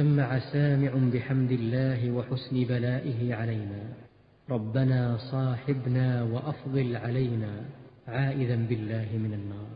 سمع سامع بحمد الله وحسن بلائه علينا. ربنا صاحبنا وأفضل علينا عائذا بالله من النار.